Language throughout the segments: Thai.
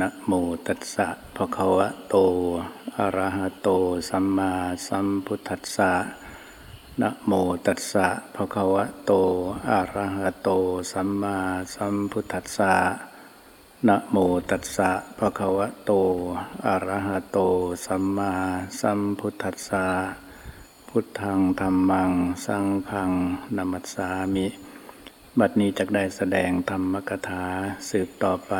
นะโมตัสสะภะคะวะโต อะระหะโต สัมมาสัมพุทธัสสะนะโมตัสสะภะคะวะโต อะระหะโต สัมมาสัมพุทธัสสะนะโมตัสสะภะคะวะโต อะระหะโต สัมมาสัมพุทธัสสะพุทธังธรรมัง สังฆังนามัสสามิ บัดนี้จักได้แสดงธรรมกถาสืบต่อไป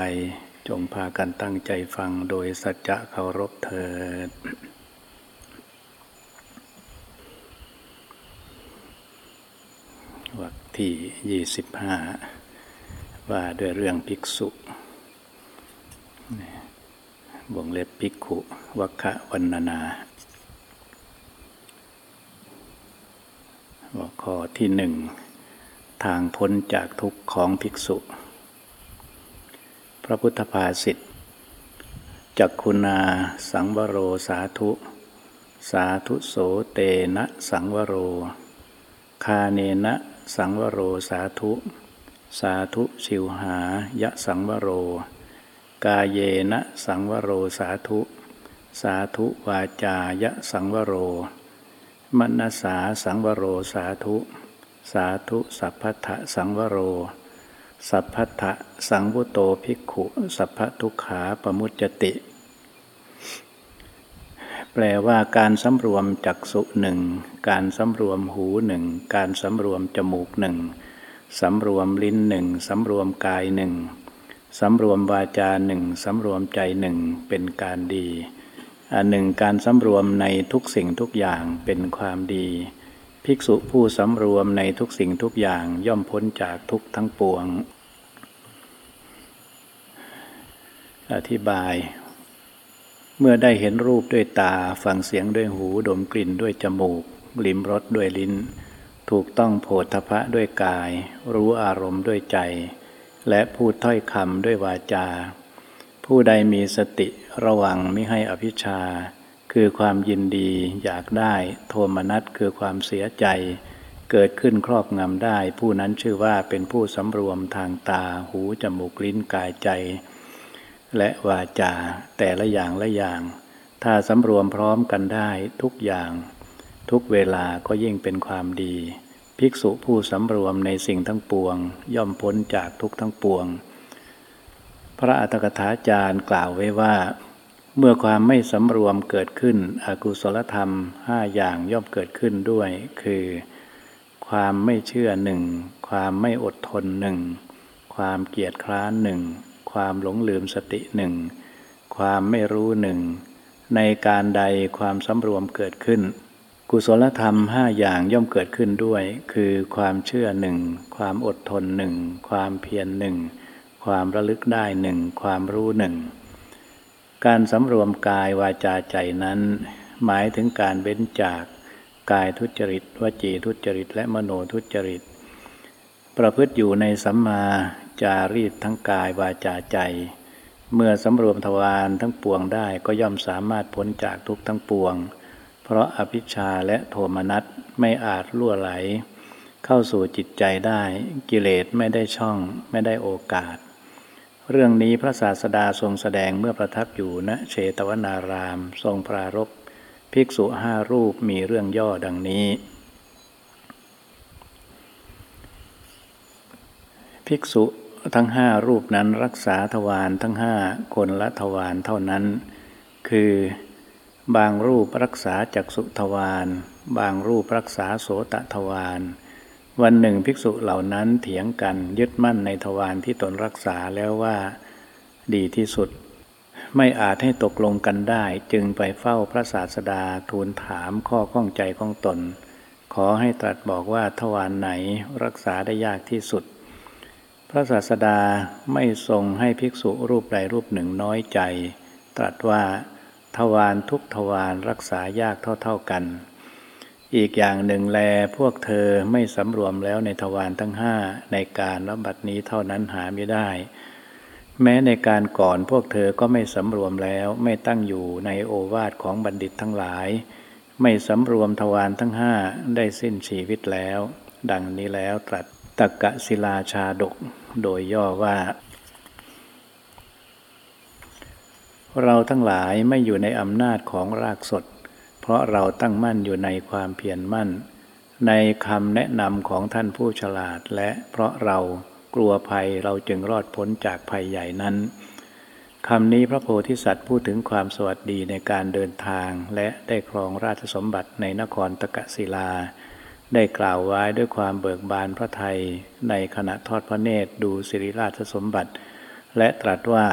จงพากันตั้งใจฟังโดยสัจจะเคารพเถิด วักที่ยี่สิบห้าว่าด้วยเรื่องภิกษุบ่งเล็บภิกขุวัคะวันนานาหัวข้อที่หนึ่ง ทางพ้นจากทุกข์ของภิกษุ พระพุทธภาษิตจักคุณาสังวโรสาธุ สาธุโสเตนะสังวโร คาเนนะสังวโรสาธุ สาธุชิวหายะสังวโร กาเยนะสังวโรสาธุ สาธุวาจายะสังวโรมนสาสังวโรสาธุ สาธุสัพพทะสังวโร สัพพทะสังวุโตภิกขุสัพพทุขาปมุจจติ แปลว่าการสำรวมจักสุหนึ่งการสำรวมหูหนึ่งการสำรวมจมูกหนึ่งสำรวมลิ้นหนึ่งสำรวมกายหนึ่งสำรวมวาจาหนึ่งสำรวมใจหนึ่งเป็นการดีอันหนึ่งการสำรวมในทุกสิ่งทุกอย่างเป็นความดี ภิกษุผู้สำรวมในทุกสิ่งทุกอย่างย่อมพ้นจากทุกทั้งปวง อธิบาย เมื่อได้เห็นรูปด้วยตา ฟังเสียงด้วยหู ดมกลิ่นด้วยจมูก ลิ้มรสด้วยลิ้น ถูกต้องโผฏฐะด้วยกาย รู้อารมณ์ด้วยใจ และพูดถ้อยคำด้วยวาจา ผู้ใดมีสติระวังไม่ให้อภิชา คือความยินดีอยากได้ โทมนัสคือความเสียใจ เกิดขึ้นครอบงำได้ ผู้นั้นชื่อว่าเป็นผู้สำรวมทางตาหูจมูกลิ้นกายใจ และวาจา แต่ละอย่างละอย่าง ถ้าสำรวมพร้อมกันได้ทุกอย่าง ทุกเวลาก็ยิ่งเป็นความดี ภิกษุผู้สำรวมในสิ่งทั้งปวง ย่อมพ้นจากทุกทั้งปวง พระอัตถกถาจารย์กล่าวไว้ว่า เมื่อความไม่สำรวมเกิดขึ้น อกุศลธรรมห้าอย่างย่อมเกิดขึ้นด้วย คือ ความไม่เชื่อหนึ่งความไม่อดทนหนึ่งความเกียจคร้านหนึ่งความหลงลืมสติหนึ่งความไม่รู้หนึ่งในการใดความสำรวมเกิดขึ้น กุศลธรรมห้าอย่างย่อมเกิดขึ้นด้วย คือความเชื่อหนึ่งความอดทนหนึ่งความเพียรหนึ่งความระลึกได้หนึ่งความรู้หนึ่ง การสำรวมกายวาจาใจนั้น หมายถึงการเบ้นจากกายทุจริตวจีทุจริต และมโนทุจริต ประพฤติอยู่ในสัมมาจารีตทั้งกายวาจาใจ เมื่อสำรวมทวารทั้งปวงได้ก็ย่อมสามารถพ้นจากทุกทั้งปวง เพราะอภิชาและโทมนัสไม่อาจล่วไหล เข้าสู่จิตใจได้กิเลสไม่ได้ช่องไม่ได้โอกาส เรื่องนี้พระศาสดาทรงแสดงเมื่อประทับอยู่ณเชตวนาราม ทรงปรารบภิกษุห้ารูปมีเรื่องย่อดังนี้ ภิกษุทั้งห้ารูปนั้นรักษาทวารทั้งห้าคนละทวารเท่านั้น คือบางรูปรักษาจักสุทวาร บางรูปรักษาโสตทวาร วันหนึ่งภิกษุเหล่านั้นเถียงกันยึดมั่นในทวารที่ตนรักษาแล้วว่าดีที่สุด ไม่อาจให้ตกลงกันได้จึงไปเฝ้าพระศาสดาทูลถามข้อข้องใจของตน ขอให้ตรัสบอกว่าทวารไหนรักษาได้ยากที่สุด พระศาสดาไม่ทรงให้ภิกษุรูปใดรูปหนึ่งน้อยใจ ตรัสว่าทวารทุกทวารรักษายากเท่าๆกัน อีกอย่างหนึ่งแลพวกเธอไม่สำรวมแล้วในทวารทั้งห้าในการรับบัดนี้เท่านั้นหาไม่ได้ แม้ในการก่อนพวกเธอก็ไม่สำรวมแล้วไม่ตั้งอยู่ในโอวาทของบัณฑิตทั้งหลาย ไม่สำรวมทวารทั้งห้าได้สิ้นชีวิตแล้ว ดังนี้แล้วตรัสตกะศิลาชาดก โดยย่อว่า เราทั้งหลายไม่อยู่ในอำนาจของรากสด เพราะเราตั้งมั่นอยู่ในความเพียรมั่น ในคำแนะนำของท่านผู้ฉลาดและเพราะเรากลัวภัยเราจึงรอดพ้นจากภัยใหญ่นั้นคำนี้พระโพธิสัตว์พูดถึงความสวัสดีในการเดินทางและได้ครองราชสมบัติในนครตะกะศิลา ได้กล่าวไว้ด้วยความเบิกบานพระไทยในขณะทอดพระเนตรดูสิริราชสมบัติ และตรัสว่า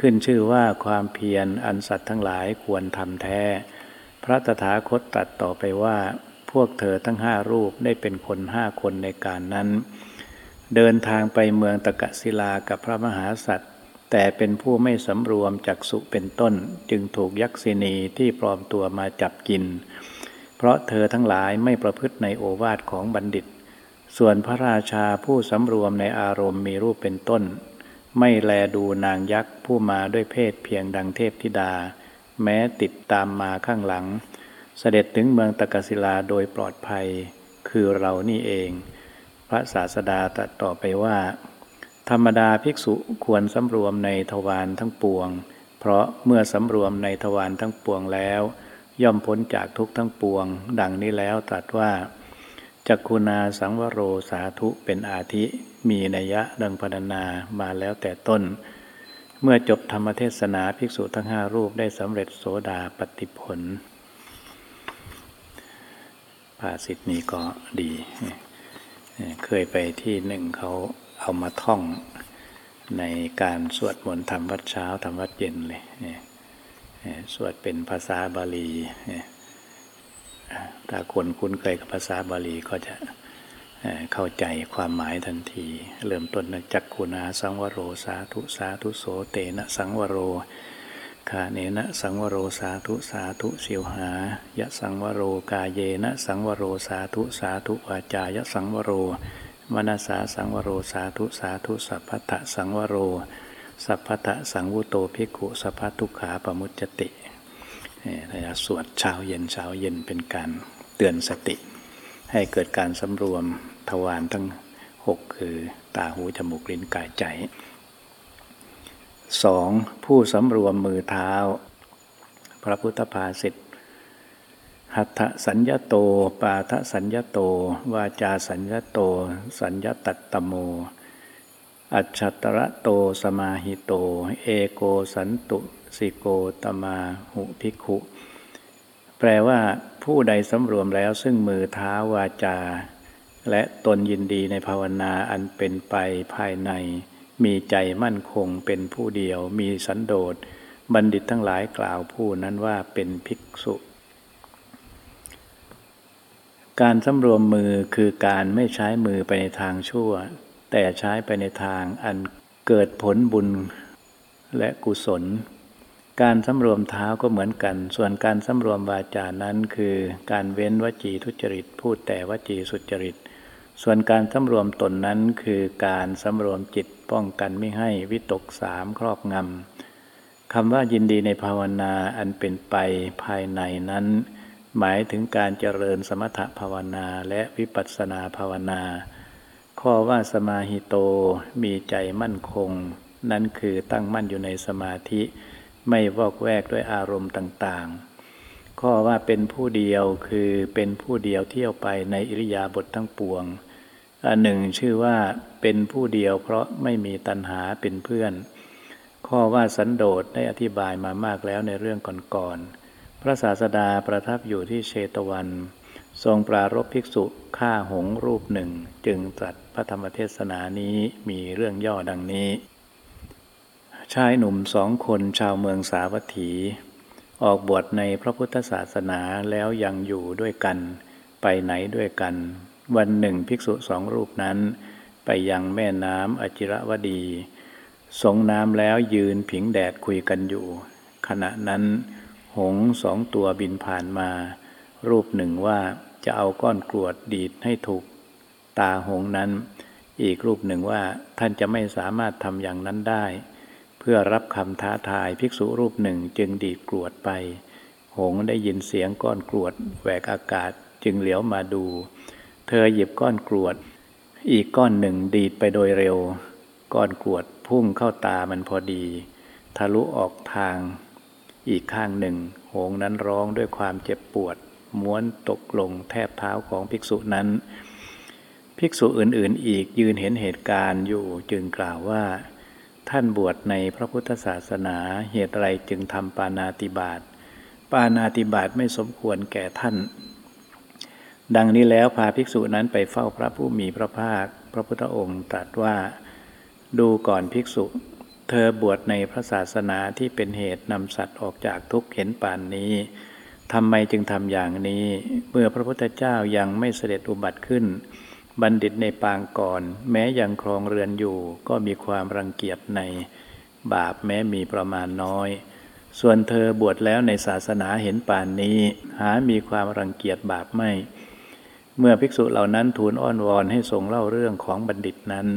ขึ้นชื่อว่าความเพียรอันสัตว์ทั้งหลายควรทำแท้ พระตถาคตตรัสต่อไปว่า พวกเธอทั้งห้ารูปได้เป็นคนห้าคนในการนั้น เดินทางไปเมืองตะกะศิลากับพระมหาสัตว์แต่เป็นผู้ไม่สำรวมจักสุเป็นต้น จึงถูกยักษินีที่ปลอมตัวมาจับกิน เพราะเธอทั้งหลายไม่ประพฤติในโอวาทของบัณฑิต ส่วนพระราชาผู้สำรวมในอารมณ์มีรูปเป็นต้น ไม่แลดูนางยักษ์ผู้มาด้วยเพศเพียงดังเทพธิดา แม้ติดตามมาข้างหลัง เสด็จถึงเมืองตะกศิลาโดยปลอดภัย คือเรานี่เอง พระศาสดาตรัสต่อไปว่า ธรรมดาภิกษุควรสำรวมในทวารทั้งปวง เพราะเมื่อสำรวมในทวารทั้งปวงแล้ว ย่อมพ้นจากทุกทั้งปวง ดังนี้แล้วตรัสว่าจักคุณาสังวโรสาธุเป็นอาทิ มีนัยยะดังพรรณนามาแล้วแต่ต้น เมื่อจบธรรมเทศนาภิกษุทั้งห้ารูปได้สำเร็จโสดาปฏิผลภาสิทนี้ก็ดี เคยไปที่หนึ่งเขาเอามาท่องในการสวดมนต์ทำวัดเช้าทำวัดเย็นเลยสวดเป็นภาษาบาลีถ้าคนคุ้นเคยกับภาษาบาลีก็จะ เข้าใจความหมายทันที เริ่มต้นจักขุนาสังวโรสาธุสาธุโสเตนะสังวโรคาเนนะสังวโรสาธุสาธุสิวหายะสังวโรกาเยนะสังวโรสาธุสาธุวาจายะสังวโรมนาสาสังวโรสาธุสาธุสัพพะสังวโร สัพพะสังวุโตภิกขุสัพพทุขาปมุจตินี่สวดเช้าเย็นเช้าเย็นเป็นการเตือนสติ ให้เกิดการสำรวม ทวารทั้งหกคือตาหูจมูกลิ้นกายใจสองผู้สำรวมมือเท้า พระพุทธภาษิตหัตถสัญญโต ปาทสัญญโต วาจาสัญญโต สัญญตัตตโม อัจฉตระโตสมาหิโต เอโกสันตุสิโกตมาหุภิกขุ แปลว่าผู้ใดสำรวมแล้วซึ่งมือเท้าวาจา และตนยินดีในภาวนาอันเป็นไปภายใน มีใจมั่นคงเป็นผู้เดียว มีสันโดษบัณฑิตทั้งหลายกล่าวผู้นั้นว่าเป็นภิกษุ การสำรวมมือคือการไม่ใช้มือไปในทางชั่ว แต่ใช้ไปในทางอันเกิดผลบุญและกุศล การสำรวมเท้าก็เหมือนกัน ส่วนการสำรวมวาจานั้นคือ การเว้นวจีทุจริต พูดแต่วจีสุจริต ส่วนการสำรวมตนนั้นคือการสำรวมจิตป้องกันไม่ให้วิตกสามครอบงำคำว่ายินดีในภาวนาอันเป็นไปภายในนั้น หมายถึงการเจริญสมถภาวนาและวิปัสสนาภาวนา ข้อว่าสมาหิโตมีใจมั่นคง นั้นคือตั้งมั่นอยู่ในสมาธิ ไม่วอกแวกด้วยอารมณ์ต่างๆ ข้อว่าเป็นผู้เดียวคือเป็นผู้เดียวเที่ยวไปในอิริยาบถททั้งปวงอันหนึ่งชื่อว่าเป็นผู้เดียวเพราะไม่มีตัณหาเป็นเพื่อน ข้อว่าสันโดษได้อธิบายมามากแล้วในเรื่องก่อนๆพระศาสดาประทับอยู่ที่เชตวัน ทรงปรารบภิกษุฆ่าหงรูปหนึ่ง จึงตรัสพระธรรมเทศนานี้มีเรื่องย่อดังนี้ ชายหนุ่มสองคนชาวเมืองสาวัตถี ออกบวชในพระพุทธศาสนาแล้วยังอยู่ด้วยกัน ไปไหนด้วยกัน วันหนึ่งภิกษุสองรูปนั้น ไปยังแม่น้ำอจิรวดี สงน้ำแล้วยืนผิงแดดคุยกันอยู่ ขณะนั้น หงสองตัวบินผ่านมา รูปหนึ่งว่าจะเอาก้อนกรวดดีดให้ถูก ตาหงนั้น อีกรูปหนึ่งว่าท่านจะไม่สามารถทำอย่างนั้นได้ เพื่อรับคำท้าทายภิกษุรูปหนึ่งจึงดีดกรวดไป หงได้ยินเสียงก้อนกรวดแหวกอากาศจึงเหลียวมาดู เธอหยิบก้อนกรวด อีกก้อนหนึ่งดีดไปโดยเร็ว ก้อนกรวดพุ่งเข้าตามันพอดี ทะลุออกทาง อีกข้างหนึ่งโหงนั้นร้องด้วยความเจ็บปวด ม้วนตกลงแทบเท้าของภิกษุนั้น ภิกษุอื่นๆ อีกยืนเห็นเหตุการณ์อยู่จึงกล่าวว่า ท่านบวชในพระพุทธศาสนาเหตุไรจึงทำปานาติบาตปานาติบาตไม่สมควรแก่ท่าน ดังนี้แล้วพาภิกษุนั้นไปเฝ้าพระผู้มีพระภาค พระพุทธองค์ตรัสว่า ดูก่อนภิกษุ เธอบวชในพระศาสนาที่เป็นเหตุนำสัตว์ออกจากทุกข์เห็นป่านนี้ทำไมจึงทำอย่างนี้ เมื่อพระพุทธเจ้ายังไม่เสด็จอุบัติขึ้น บัณฑิตในปางก่อน แม้ยังครองเรือนอยู่ ก็มีความรังเกียจในบาปแม้มีประมาณน้อย ส่วนเธอบวชแล้วในศาสนาเห็นป่านนี้ หามีความรังเกียจบาปไม่ เมื่อภิกษุเหล่านั้นทูลอ้อนวอนให้ทรงเล่าเรื่องของบัณฑิตนั้น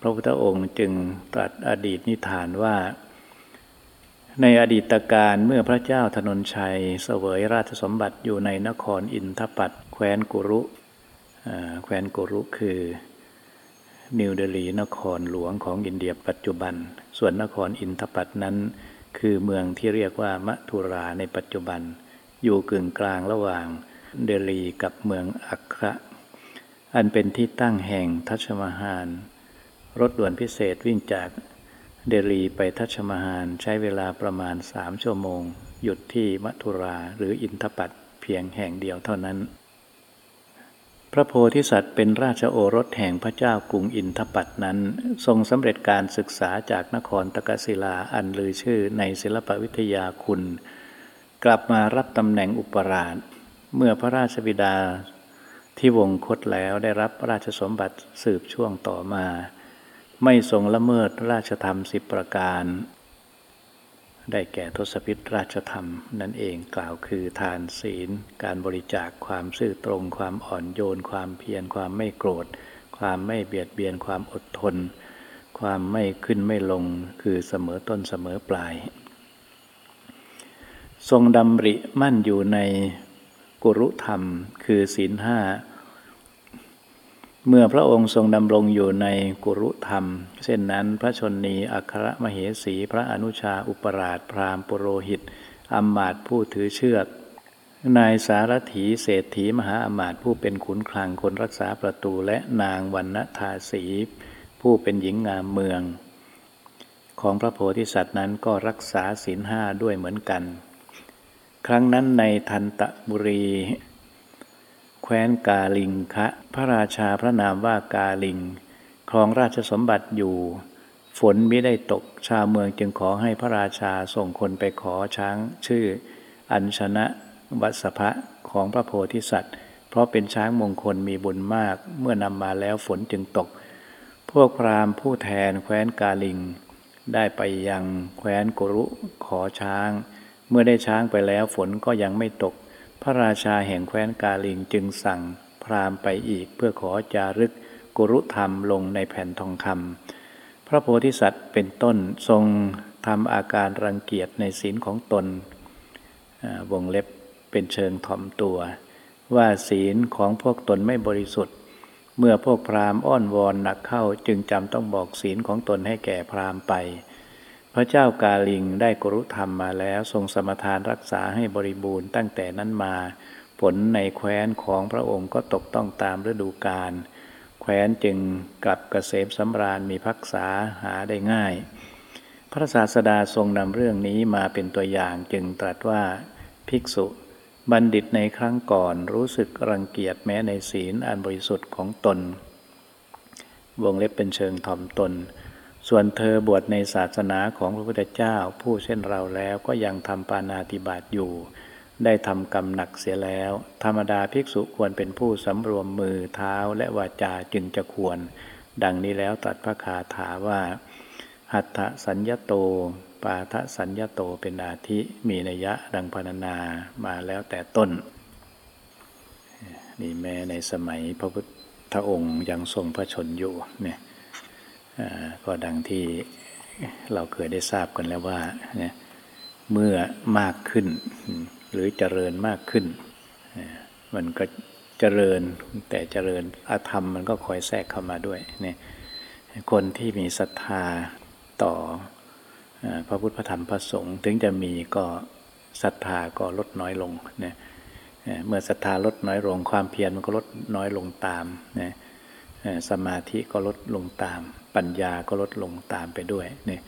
พระพุทธองค์จึงตรัสอดีตนิทานว่า ในอดีตการเมื่อพระเจ้าธนนชัยเสวยราชสมบัติอยู่ในนครอินทปัตแคว้นกุรุ แคว้นกุรุคือ นิวเดลีนครหลวงของอินเดียปัจจุบัน ส่วนนครอินทปัตนั้น คือเมืองที่เรียกว่ามัทุราในปัจจุบัน อยู่กึ่งกลางระหว่างเดลีกับเมืองอัคระ อันเป็นที่ตั้งแห่งทัชมหานรถด่วนพิเศษวิ่งจากเดลีไปทัชมหานใช้เวลาประมาณสามชั่วโมง หยุดที่มัทุราหรืออินทปัตเพียงแห่งเดียวเท่านั้น พระโพธิสัตว์เป็นราชโอรสแห่งพระเจ้ากรุงอินทปัตนั้น ทรงสำเร็จการศึกษาจากนครตกศิลาอันลือชื่อในศิลปวิทยาคุณ กลับมารับตำแหน่งอุปราช เมื่อพระราชบิดาที่วงคตแล้วได้รับราชสมบัติสืบช่วงต่อมา ไม่ทรงละเมิดราชธรรมสิบประการ ได้แก่ทศพิธราชธรรมนั่นเองกล่าวคือทานศีล การบริจาคความซื่อตรง ความอ่อนโยน ความเพียรความไม่โกรธ ความไม่เบียดเบียนความอดทน ความไม่ขึ้นไม่ลงคือเสมอต้นเสมอปลาย ทรงดำริมั่นอยู่ในกุรุธรรมคือศีลห้า เมื่อพระองค์ทรงดำรงอยู่ในกุรุธรรม เช่นนั้นพระชนนีอัครมเหสี พระอนุชาอุปราชพราหมณ์ปุโรหิตอมมาตผู้ถือเชือก นายสารถีเศรษฐีมหาอมาตผู้เป็นขุนคลังคนรักษาประตูและนางวันณทาสี ผู้เป็นหญิงงามเมือง ของพระโพธิสัตว์นั้นก็รักษาศีลห้าด้วยเหมือนกัน ครั้งนั้นในทันตบุรี แคว้นกาลิงคะ พระราชาพระนามว่ากาลิง ครองราชสมบัติอยู่ ฝนไม่ได้ตก ชาวเมืองจึงขอให้พระราชาส่งคนไปขอช้าง ชื่อ อัญชนะวัสภะของพระโพธิสัตว์ เพราะเป็นช้างมงคลมีบุญมาก เมื่อนำมาแล้วฝนจึงตก พวกพราหมณ์ผู้แทนแคว้นกาลิง ได้ไปยังแคว้นกุรุขอช้าง เมื่อได้ช้างไปแล้วฝนก็ยังไม่ตก พระราชาแห่งแคว้นกาลิงจึงสั่งพราหมณ์ไปอีกเพื่อขอจารึกกุรุธรรมลงในแผ่นทองคำพระโพธิสัตว์เป็นต้นทรงทำอาการรังเกียจในศีลของตนวงเล็บเป็นเชิงถ่อมตัว ว่าศีลของพวกตนไม่บริสุทธิ์ เมื่อพวกพราหมณ์อ้อนวอนหนักเข้าจึงจำต้องบอกศีลของตนให้แก่พราหมณ์ไป พระเจ้ากาลิงได้กรุธรรมมาแล้วทรงสมทานรักษาให้บริบูรณ์ตั้งแต่นั้นมา ผลในแคว้นของพระองค์ก็ตกต้องตามฤดูกาลแคว้นจึงกลับกเกษมสำราญมีพักษาหาได้ง่าย พระศาสดาทรงนำเรื่องนี้มาเป็นตัวอย่างจึงตรัสว่าภิกษุบัณฑิตในครั้งก่อนรู้สึกรังเกียจแม้ในศีลอันบริสุทธิ์ของตน วงเล็บเป็นเชิงถ่อมตน ส่วนเธอบวชในศาสนาของพระพุทธเจ้าผู้เช่นเราแล้วก็ยังทำปานาติบาตอยู่ ได้ทำกรรมหนักเสียแล้ว ธรรมดาภิกษุควรเป็นผู้สำรวมมือเท้าและวาจาจึงจะควร ดังนี้แล้วตัดพระคาถาว่า หัตถสัญญโต ปาทสัญญโตเป็นอาทิมีนัยะดังพรรณนามาแล้วแต่ต้น นี่แม้ในสมัยพระพุทธองค์ยังทรงพระชนอยู่เนี่ย ก็ดังที่เราเคยได้ทราบกันแล้วว่าเมื่อมากขึ้น หรือเจริญมากขึ้น มันก็เจริญแต่เจริญอาธรรมมันก็คอยแทรกเข้ามาด้วยเนี่ยคนที่มีศรัทธาต่อพระพุทธพระธรรมพระสงฆ์ถึงจะมีก็ศรัทธาก็ลดน้อยลงเนี่ยเมื่อศรัทธาลดน้อยลงความเพียรมันก็ลดน้อยลงตามนะ สมาธิก็ลดลงตาม ปัญญาก็ลดลงตามไปด้วยเนี่ย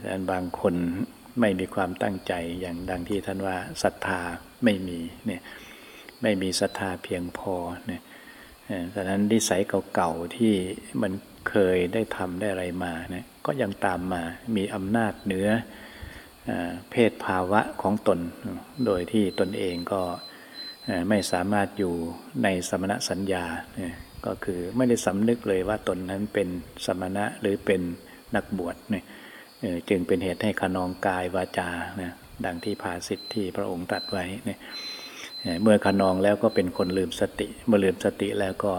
แต่บางคนไม่มีความตั้งใจอย่างดังที่ท่านว่าศรัทธาไม่มีเนี่ยไม่มีศรัทธาเพียงพอเนี่ยดังนั้นนิสัยเก่าๆที่มันเคยได้ทำได้อะไรมาเนี่ยก็ยังตามมามีอำนาจเหนือเพศภาวะของตน โดยที่ตนเองก็ไม่สามารถอยู่ในสมณสัญญา ก็คือไม่ได้สำนึกเลยว่าตนนั้นเป็นสมณะหรือเป็นนักบวชเนี่ยจึงเป็นเหตุให้ขนองกายวาจานะดังที่ภาสิทธิที่พระองค์ตรัสไว้เนี่ยเมื่อขนองแล้วก็เป็นคนลืมสติ เมื่อลืมสติแล้วก็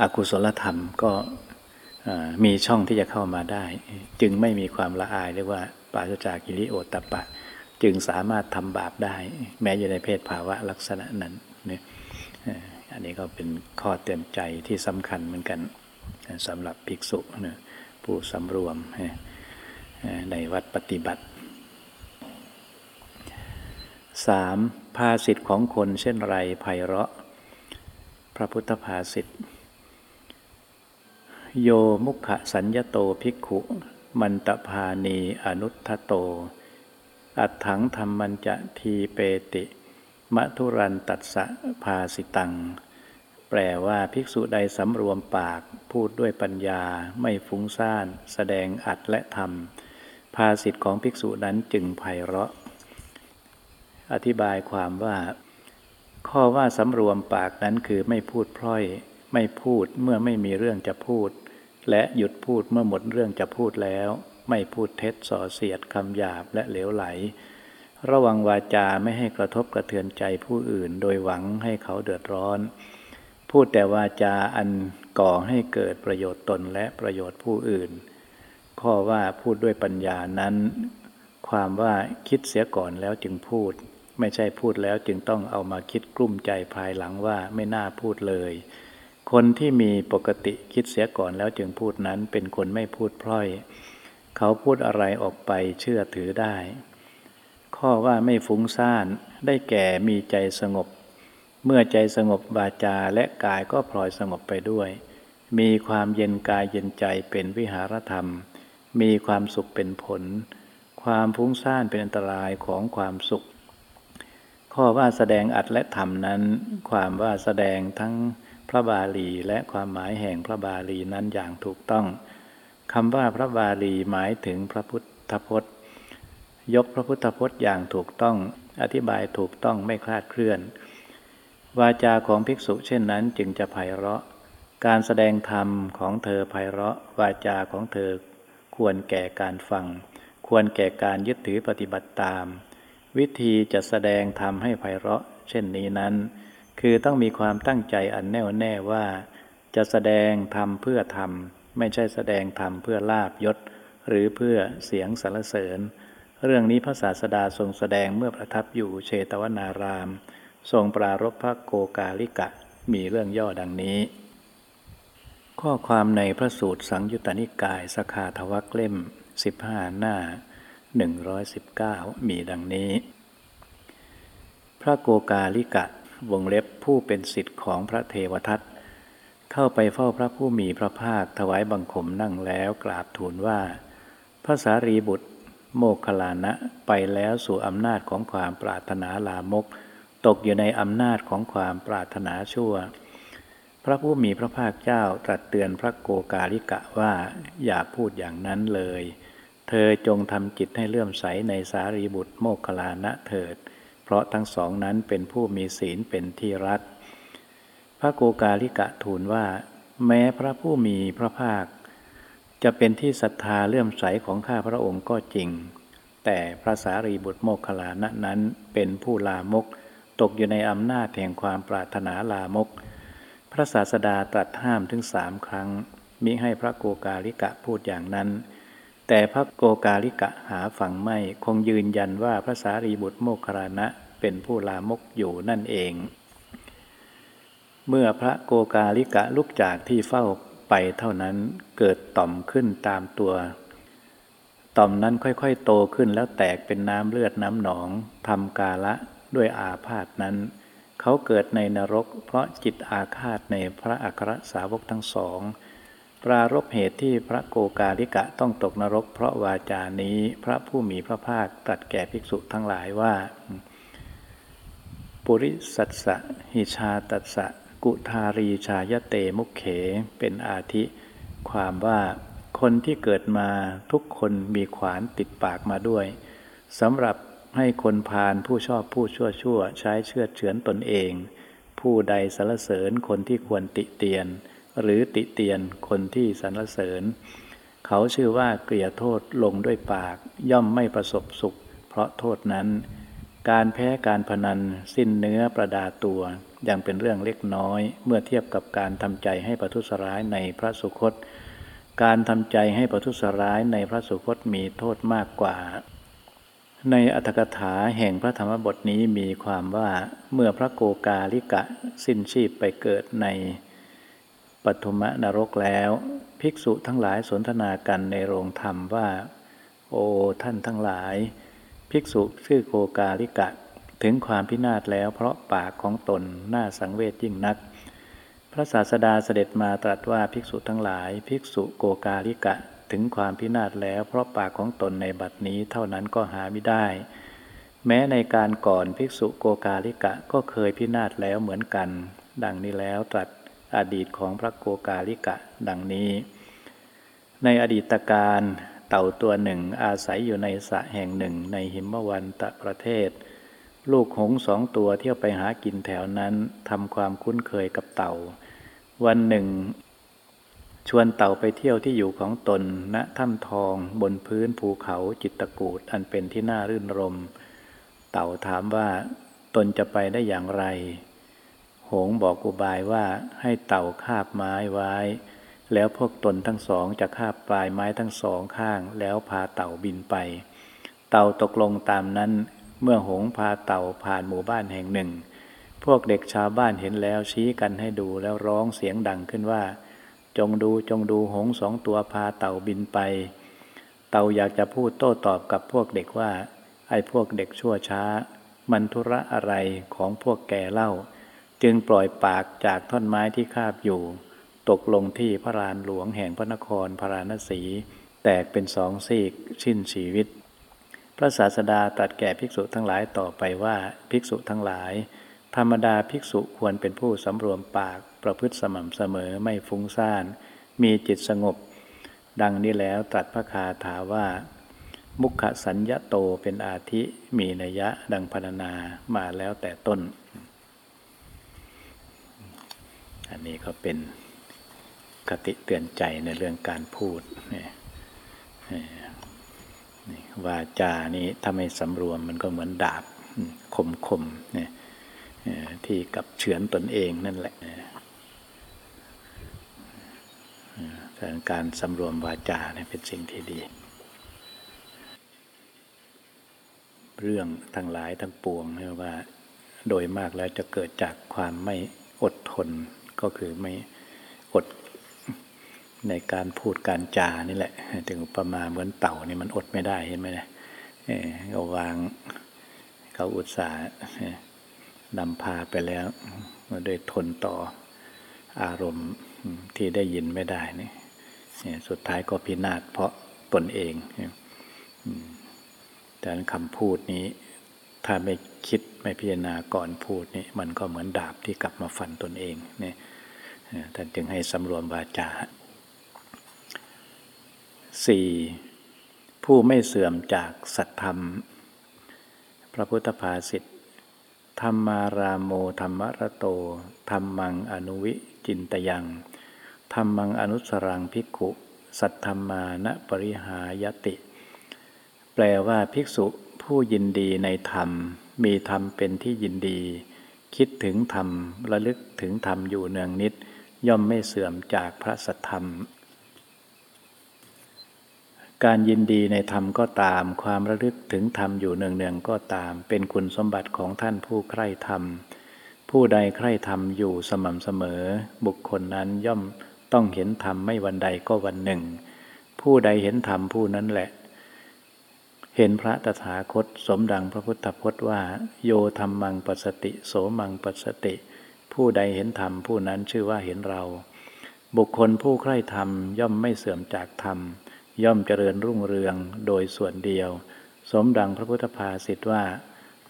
อกุศลธรรมก็มีช่องที่จะเข้ามาได้ จึงไม่มีความละอายเรียกว่าปราศจากกิริโอตตปะ จึงสามารถทำบาปได้ แม้อยู่ในเพศภาวะลักษณะนั้นเนี่ย อันนี้ก็เป็นข้อเตือนใจที่สำคัญเหมือนกันสำหรับภิกษุผู้สำรวมในวัดปฏิบัติ 3. ภาสิทธิ์ของคนเช่นไรไพเราะ พระพุทธภาสิทธิ์โยมุขสัญญโตภิกขุ มันตภานีอนุทโต อัดถังธรรมันจะทีเปติ มะทุรันตัสสะภาสิตัง แปลว่าภิกษุใดสำรวมปากพูดด้วยปัญญาไม่ฟุ้งซ่าน แสดงอัดและธรรม ภาสิทธิ์ของภิกษุนั้นจึงไพเราะ อธิบายความว่า ข้อว่าสำรวมปากนั้นคือไม่พูดพร่อย ไม่พูดเมื่อไม่มีเรื่องจะพูด และหยุดพูดเมื่อหมดเรื่องจะพูดแล้ว ไม่พูดเท็จส่อเสียดคำหยาบและเหลวไหล ระวังวาจาไม่ให้กระทบกระเทือนใจผู้อื่น โดยหวังให้เขาเดือดร้อน พูดแต่วาจาอันก่อให้เกิดประโยชน์ตนและประโยชน์ผู้อื่น ข้อว่าพูดด้วยปัญญานั้น ความว่าคิดเสียก่อนแล้วจึงพูด ไม่ใช่พูดแล้วจึงต้องเอามาคิดกลุ้มใจภายหลังว่าไม่น่าพูดเลย คนที่มีปกติคิดเสียก่อนแล้วจึงพูดนั้นเป็นคนไม่พูดพร่อย เขาพูดอะไรออกไปเชื่อถือได้ ข้อว่าไม่ฟุ้งซ่านได้แก่มีใจสงบ เมื่อใจสงบวาจาและกายก็พลอยสงบไปด้วย มีความเย็นกายเย็นใจเป็นวิหารธรรม มีความสุขเป็นผล ความฟุ้งซ่านเป็นอันตรายของความสุข ข้อว่าแสดงอัดและธรรมนั้น ความว่าแสดงทั้งพระบาลีและความหมายแห่งพระบาลีนั้นอย่างถูกต้องคำว่าพระบาลีหมายถึงพระพุทธพจน์ ยกพระพุทธพจน์อย่างถูกต้อง อธิบายถูกต้องไม่คลาดเคลื่อน วาจาของภิกษุเช่นนั้นจึงจะไพเราะ การแสดงธรรมของเธอไพเราะ วาจาของเธอควรแก่การฟัง ควรแก่การยึดถือปฏิบัติตาม วิธีจะแสดงธรรมให้ไพเราะ เช่นนี้นั้น คือต้องมีความตั้งใจอันแน่วแน่ว่า จะแสดงธรรมเพื่อธรรม ไม่ใช่แสดงธรรมเพื่อลาบยศ หรือเพื่อเสียงสรรเสริญ เรื่องนี้พระศาสดาทรงแสดงเมื่อประทับอยู่เชตวนาราม ทรงปรารบพระโกกาลิกะมีเรื่องย่อดังนี้ ข้อความในพระสูตรสังยุตตนิกายสขาทวักเล่ม 15 หน้า 119 มีดังนี้ พระโกกาลิกะวงเล็บผู้เป็นสิทธิ์ของพระเทวทัตเข้าไปเฝ้าพระผู้มีพระภาคถวายบังคมนั่งแล้วกราบทูลว่าพระสารีบุตรโมคคลานะไปแล้วสู่อำนาจของความปรารถนาลามก ตกอยู่ในอำนาจของความปรารถนาชั่ว พระผู้มีพระภาคเจ้าตรัสเตือนพระโกกาลิกะว่าอย่าพูดอย่างนั้นเลย เธอจงทำจิตให้เลื่อมใสในสารีบุตรโมคคลานะเถิด เพราะทั้งสองนั้นเป็นผู้มีศีลเป็นที่รัก พระโกกาลิกะทูลว่า แม้พระผู้มีพระภาค จะเป็นที่ศรัทธาเลื่อมใสของข้าพระองค์ก็จริง แต่พระสารีบุตรโมคคลานะนั้นเป็นผู้ลามก ตกอยู่ในอำนาจแห่งความปรารถนาลามก พระศาสดาตรัสห้ามถึงสามครั้ง มิให้พระโกกาลิกะพูดอย่างนั้น แต่พระโกกาลิกะหาฝังไม่คงยืนยันว่าพระสารีบุตรโมคคารณะเป็นผู้ลามกอยู่นั่นเอง เมื่อพระโกกาลิกะลุกจากที่เฝ้าไปเท่านั้นเกิดต่อมขึ้นตามตัว ต่อมนั้นค่อยๆ โตขึ้นแล้วแตกเป็นน้ำเลือดน้ำหนองทำกาละ ด้วยอาพาธนั้น เขาเกิดในนรก เพราะจิตอาฆาตในพระอัครสาวกทั้งสอง ปรารบเหตุที่พระโกกาลิกะต้องตกนรก เพราะวาจานี้พระผู้มีพระภาคตรัสแก่ภิกษุทั้งหลายว่า ปุริสัสสะหิชาตัสสะกุทารีชายเตมุขเข เป็นอาทิ ความว่าคนที่เกิดมาทุกคนมีขวานติดปากมาด้วยสำหรับ ให้คนพาลผู้ชอบผู้ชั่วชั่ว ใช้เชื่อเฉือนตนเอง ผู้ใดสรรเสริญคนที่ควรติเตียน หรือติเตียนคนที่สรรเสริญ เขาชื่อว่าเกลียโทษลงด้วยปาก ย่อมไม่ประสบสุข เพราะโทษนั้น การแพ้การพนันสิ้นเนื้อประดาตัวยังเป็นเรื่องเล็กน้อย เมื่อเทียบกับการทำใจให้ประทุษร้ายในพระสุคต การทำใจให้ประทุษร้ายในพระสุคตมีโทษมากกว่า ในอัตถกถาแห่งพระธรรมบทนี้มีความว่าเมื่อพระโกกาลิกะสิ้นชีพไปเกิดในปฐมนรกแล้ว ภิกษุทั้งหลายสนทนากันในโรงธรรมว่า โอท่านทั้งหลาย ภิกษุชื่อโกกาลิกะถึงความพินาศแล้วเพราะปากของตนน่าสังเวชยิ่งนัก พระศาสดาเสด็จมาตรัสว่าภิกษุทั้งหลาย ภิกษุโกกาลิกะ ถึงความพินาศแล้ว เพราะปากของตนในบัดนี้เท่านั้นก็หาไม่ได้ แม้ในการก่อนภิกษุโกกาลิกะก็เคยพินาศแล้วเหมือนกัน ดังนี้แล้วตรัสอดีตของพระโกกาลิกะ ดังนี้ ในอดีตการเต่าตัวหนึ่งอาศัยอยู่ในสระแห่งหนึ่งในหิมวันตะประเทศ ลูกหงสองตัวเที่ยวไปหากินแถวนั้นทำความคุ้นเคยกับเต่า วันหนึ่ง ชวนเต่าไปเที่ยวที่อยู่ของตนณถ้ำทอง บนพื้นภูเขาจิตตกูดอันเป็นที่น่ารื่นรม เต่าถามว่าตนจะไปได้อย่างไร หงบอกอุบายว่าให้เต่าคาบไม้ไว้ แล้วพวกตนทั้งสองจะคาบปลายไม้ทั้งสองข้าง แล้วพาเต่าบินไป เต่าตกลงตามนั้น เมื่อหงพาเต่าผ่านหมู่บ้านแห่งหนึ่ง พวกเด็กชาวบ้านเห็นแล้วชี้กันให้ดูแล้วร้องเสียงดังขึ้นว่า จงดูจงดูหงสองตัวพาเต่าบินไป เต่าอยากจะพูดโต้ตอบกับพวกเด็กว่า ไอ้พวกเด็กชั่วช้า มันธุระอะไรของพวกแกเล่า จึงปล่อยปากจากท่อนไม้ที่คาบอยู่ ตกลงที่พระรานหลวงแห่งพระนครพระราณสี แตกเป็นสองซีกชิ้นชีวิต พระศาสดาตรัสแก่ภิกษุทั้งหลายต่อไปว่าภิกษุทั้งหลาย ธรรมดาภิกษุควรเป็นผู้สำรวมปาก ประพฤติสม่ำเสมอไม่ฟุ้งซ่าน มีจิตสงบ ดังนี้แล้วตรัสพระคาถาว่า มุขสัญญโตเป็นอาทิมีนัยะดังพรรณนามาแล้วแต่ต้น อันนี้ก็เป็นคติเตือนใจในเรื่องการพูดวาจานี้ถ้าไม่สำรวมมันก็เหมือนดาบคมๆที่กับเฉือนตนเองนั่นแหละ การสำรวมวาจาเนี่ยเป็นสิ่งที่ดี เรื่องทั้งหลายทั้งปวงเรียกว่า โดยมากแล้วจะเกิดจากความไม่อดทนก็คือไม่อดในการพูดการจานี่แหละ ถึงประมาเหมือนเต่านี่มันอดไม่ได้เห็นไหมเนี่ยเขาวางเขาอุตส่าห์นำพาไปแล้วมาด้วยทนต่อ อารมณ์ที่ได้ยินไม่ได้นี่สุดท้ายก็พินาศเพราะตนเองแต่คำพูดนี้ ถ้าไม่คิดไม่พิจารณาก่อนพูดนี่มันก็เหมือนดาบที่กลับมาฟันตนเองนี่ท่านจึงให้สำรวมวาจาสี่ผู้ไม่เสื่อมจากสัตธรรม พระพุทธภาษิตธรรมารามโมธรรมรโตธรรมังอนุวิ จินตยังธรรมังอนุสรังภิกขุ สัทธรรมานะปริหายติ แปลว่าภิกษุผู้ยินดีในธรรม มีธรรมเป็นที่ยินดี คิดถึงธรรมระลึกถึงธรรมอยู่เนืองนิด ย่อมไม่เสื่อมจากพระสัทธรรม การยินดีในธรรมก็ตาม ความระลึกถึงธรรมอยู่เนืองๆก็ตาม เป็นคุณสมบัติของท่านผู้ใคร่ธรรม ผู้ใดใคร่ธรรมอยู่สม่ำเสมอ บุคคลนั้นย่อมต้องเห็นธรรมไม่วันใดก็วันหนึ่ง ผู้ใดเห็นธรรมผู้นั้นแหละ เห็นพระตถาคตสมดังพระพุทธพจน์ว่า โยธรรมังปัสสติโสมังปัสสติ ผู้ใดเห็นธรรมผู้นั้นชื่อว่าเห็นเรา บุคคลผู้ใคร่ธรรมย่อมไม่เสื่อมจากธรรม ย่อมเจริญรุ่งเรืองโดยส่วนเดียว สมดังพระพุทธภาษิตว่า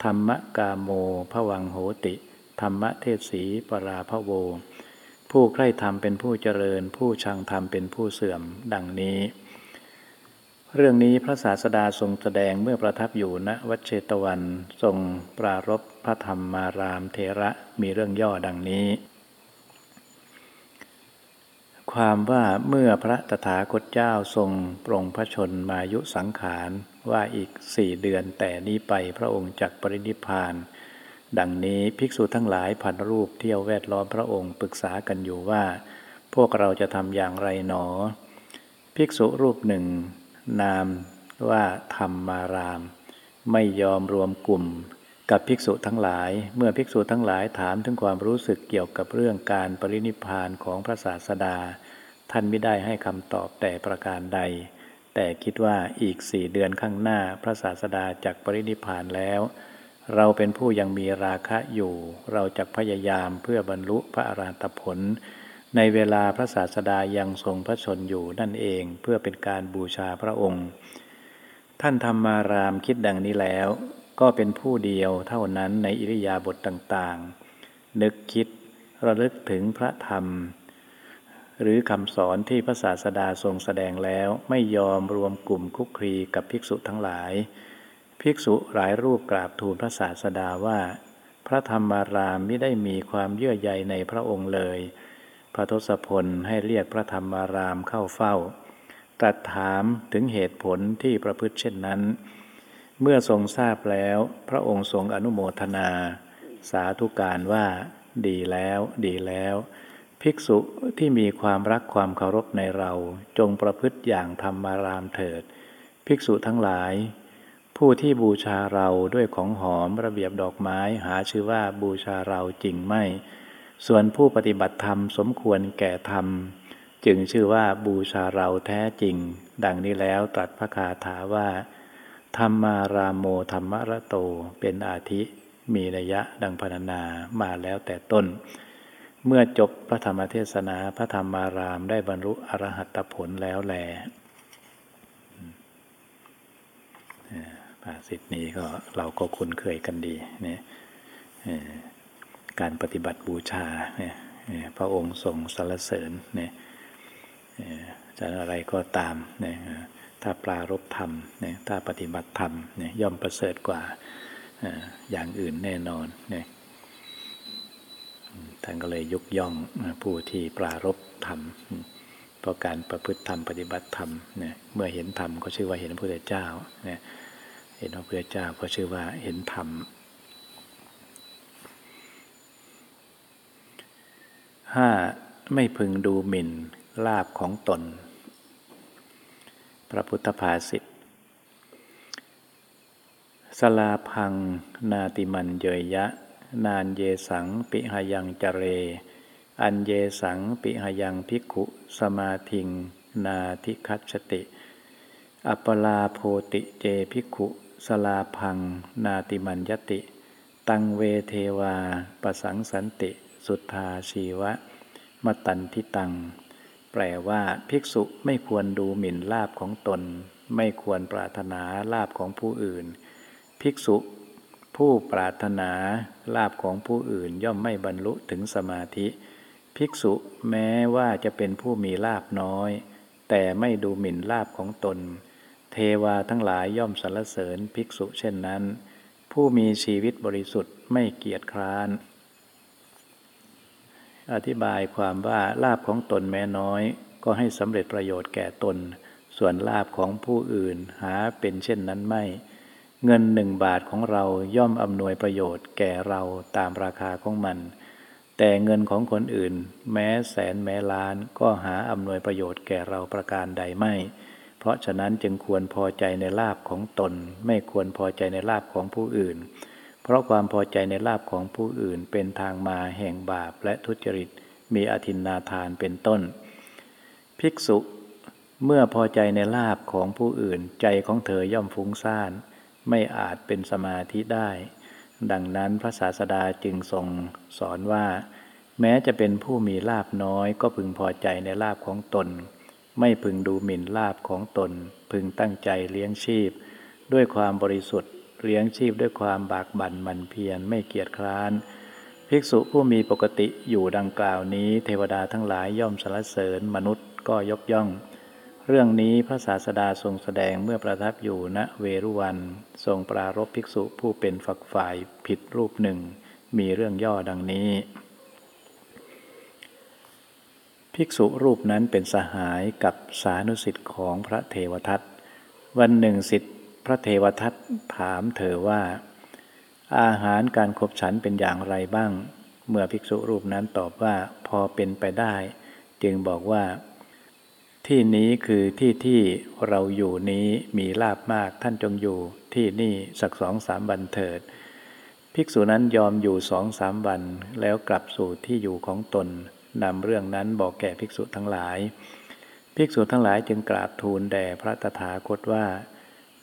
ธรรมกาโมภวังโหติ ธรรมเทศสีปราภโว ผู้ใคร่ธรรมเป็นผู้เจริญ ผู้ชังธรรมเป็นผู้เสื่อมดังนี้ เรื่องนี้พระศาสดาทรงแสดงเมื่อประทับอยู่ณวัดเชตวัน ทรงปรารบพระธรรมมารามเทระมีเรื่องย่อดังนี้ ความว่าเมื่อพระตถาคตเจ้าทรงปรงพระชนมายุสังขารว่าอีกสี่เดือนแต่นี้ไปพระองค์จักปรินิพาน ดังนี้ภิกษุทั้งหลายพันรูปเที่ยวแวดล้อมพระองค์ปรึกษากันอยู่ว่า พวกเราจะทำอย่างไรหนอ ภิกษุรูปหนึ่ง นามว่าธรรมาราม ไม่ยอมรวมกลุ่ม กับภิกษุทั้งหลาย เมื่อภิกษุทั้งหลายถามถึงความรู้สึกเกี่ยวกับเรื่องการปรินิพานของพระศาสดา ท่านไม่ได้ให้คำตอบแต่ประการใด แต่คิดว่าอีกสี่เดือนข้างหน้าพระศาสดาจากปรินิพานแล้ว เราเป็นผู้ยังมีราคะอยู่ เราจะพยายามเพื่อบรรลุพระอรหันตผล ในเวลาพระศาสดายังทรงพระชนอยู่นั่นเองเพื่อเป็นการบูชาพระองค์ ท่านธรรมารามคิดดังนี้แล้ว ก็เป็นผู้เดียวเท่านั้นในอิริยาบถต่างๆ นึกคิดระลึกถึงพระธรรม หรือคำสอนที่พระศาสดาทรงแสดงแล้วไม่ยอมรวมกลุ่มคุกคีกับภิกษุทั้งหลาย ภิกษุหลายรูปกราบทูลพระศาสดาว่า พระธรรมารามไม่ได้มีความเยื่อใยในพระองค์เลย พระทศพลให้เรียกพระธรรมารามเข้าเฝ้าตรัสถามถึงเหตุผลที่ประพฤติเช่นนั้น เมื่อทรงทราบแล้ว พระองค์ทรงอนุโมทนา สาธุการว่า ดีแล้ว ดีแล้ว ภิกษุที่มีความรักความเคารพในเราจงประพฤติอย่างธรรมารามเถิด ภิกษุทั้งหลาย ผู้ที่บูชาเราด้วยของหอมระเบียบดอกไม้หาชื่อว่าบูชาเราจริงไม่ ส่วนผู้ปฏิบัติธรรมสมควรแก่ธรรม จึงชื่อว่าบูชาเราแท้จริง ดังนี้แล้วตรัสพระคาถาว่า ธรรมารามโมธรรมระโตเป็นอาทิมีระยะดังพรรณนามาแล้วแต่ต้น เมื่อจบพระธรรมเทศนาพระธรรมารามได้บรรลุอรหัตผลแล้วแล ภาษิตนี้ก็เราก็คุ้นเคยกันดีเนี่ยการปฏิบัติบูชาเนี่ยพระองค์ทรงสรรเสริญเนี่ยจะอะไรก็ตามเนี่ยถ้าปลารบธรรมเนี่ยถ้าปฏิบัติธรรมเนี่ยย่อมประเสริฐกว่าอย่างอื่นแน่นอนเนี่ยท่านก็เลยยกย่องผู้ที่ปรารบธรรม เพราะการประพฤติธรรมปฏิบัติธรรมเนี่ยเมื่อเห็นธรรมก็ชื่อว่าเห็นพระพุทธเจ้าเนี่ย เห็นพระพุทธเจ้าก็ชื่อว่าเห็นธรรมห้าไม่พึงดูหมิ่นลาบของตน พระพุทธภาษิตสลาพังนาติมันเยยยะ นานเยสังปิหยังจเร อันเยสังปิหยังพิกุสมาทิง นาทิคัตติ อัปลาโพติเจพิกุ สลาพัง นาติมันยติ ตังเวเทวาปสังสันติ สุทธาชีวะมตันทิตัง แปลว่าภิกษุไม่ควรดูหมิ่นลาบของตน ไม่ควรปรารถนาลาบของผู้อื่น ภิกษุ ผู้ปรารถนาลาบของผู้อื่นย่อมไม่บรรลุถึงสมาธิ ภิกษุแม้ว่าจะเป็นผู้มีลาบน้อย แต่ไม่ดูหมิ่นลาบของตน เทวาทั้งหลายย่อมสรรเสริญภิกษุเช่นนั้น ผู้มีชีวิตบริสุทธิ์ไม่เกียจคร้าน อธิบายความว่าลาบของตนแม้น้อย ก็ให้สำเร็จประโยชน์แก่ตน ส่วนลาบของผู้อื่นหาเป็นเช่นนั้นไม่ เงินหนึ่งบาทของเราย่อมอำนวยประโยชน์แก่เราตามราคาของมัน แต่เงินของคนอื่น แม้แสนแม้ล้านก็หาอำนวยประโยชน์แก่เราประการใดไม่ เพราะฉะนั้นจึงควรพอใจในลาบของตน ไม่ควรพอใจในลาบของผู้อื่น เพราะความพอใจในลาบของผู้อื่น เป็นทางมาแห่งบาปและทุจริต มีอธินนาทานเป็นต้น ภิกษุเมื่อพอใจในลาบของผู้อื่น ใจของเธอย่อมฟุ้งซ่าน ไม่อาจเป็นสมาธิได้ ดังนั้นพระศาสดาจึงทรงสอนว่า แม้จะเป็นผู้มีลาบน้อยก็พึงพอใจในลาบของตน ไม่พึงดูหมิ่นลาบของตน พึงตั้งใจเลี้ยงชีพ ด้วยความบริสุทธิ์เลี้ยงชีพด้วยความบากบั่นมันเพียรไม่เกียจคร้าน ภิกษุผู้มีปกติอยู่ดังกล่าวนี้ เทวดาทั้งหลายย่อมสรรเสริญมนุษย์ก็ยกย่อง เรื่องนี้พระศาสดาทรงแสดงเมื่อประทับอยู่ณเวรุวัน ทรงปรารบภิกษุผู้เป็นฝักฝ่ายผิดรูปหนึ่ง มีเรื่องย่อดังนี้ ภิกษุรูปนั้นเป็นสหายกับสานุสิทธิ์ของพระเทวทัตวันหนึ่งสิทธิพระเทวทัตถามเธอว่า อาหารการขบฉันเป็นอย่างไรบ้าง เมื่อภิกษุรูปนั้นตอบว่าพอเป็นไปได้ จึงบอกว่า ที่นี้คือที่ที่เราอยู่นี้มีลาบมากท่านจงอยู่ที่นี่สักสองสามวันเถิด ภิกษุนั้นยอมอยู่สองสามวันแล้วกลับสู่ที่อยู่ของตน นำเรื่องนั้นบอกแก่ภิกษุทั้งหลาย ภิกษุทั้งหลายจึงกราบทูลแด่พระตถาคตว่า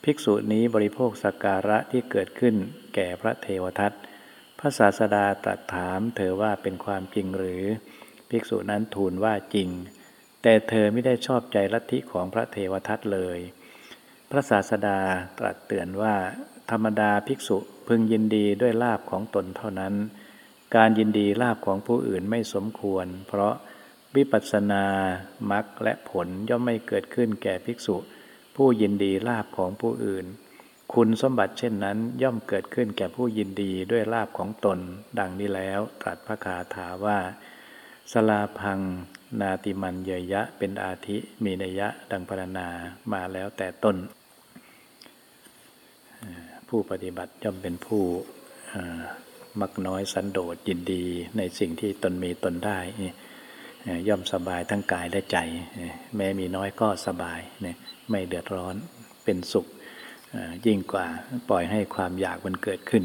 ภิกษุนี้บริโภคสักการะที่เกิดขึ้นแก่พระเทวทัตพระศาสดาตรัสถามเธอว่าเป็นความจริงหรือ ภิกษุนั้นทูลว่าจริง แต่เธอไม่ได้ชอบใจลัทธิของพระเทวทัตเลย พระศาสดาตรัสเตือนว่า ธรรมดาภิกษุพึงยินดีด้วยลาบของตนเท่านั้น การยินดีลาบของผู้อื่นไม่สมควร เพราะวิปัสสนามักและผลย่อมไม่เกิดขึ้นแก่ภิกษุ ผู้ยินดีลาบของผู้อื่น คุณสมบัติเช่นนั้นย่อมเกิดขึ้นแก่ผู้ยินดีด้วยลาบของตน ดังนี้แล้วตรัสพระคาถาว่า สลาพัง นาติมันเยยะเป็นอาทิมีนยะดังพรรณนามาแล้วแต่ต้น ผู้ปฏิบัติย่อมเป็นผู้ มักน้อยสันโดษยินดีในสิ่งที่ตนมีตนได้ ย่อมสบายทั้งกายและใจ แม้มีน้อยก็สบาย ไม่เดือดร้อนเป็นสุขยิ่งกว่าปล่อยให้ความอยากมันเกิดขึ้น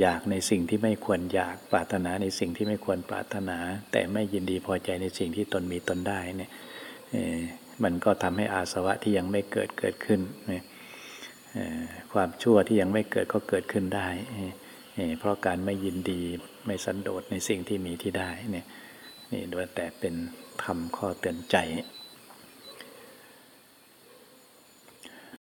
อยากในสิ่งที่ไม่ควรอยากปรารถนาในสิ่งที่ไม่ควรปรารถนา แต่ไม่ยินดีพอใจในสิ่งที่ตนมีตนได้เนี่ยมันก็ทำให้อาสวะที่ยังไม่เกิดเกิดขึ้น ความชั่วที่ยังไม่เกิดก็เกิดขึ้นได้ เพราะการไม่ยินดีไม่สันโดษในสิ่งที่มีที่ได้เนี่ยนี่โดยแต่เป็นธรรมข้อเตือนใจ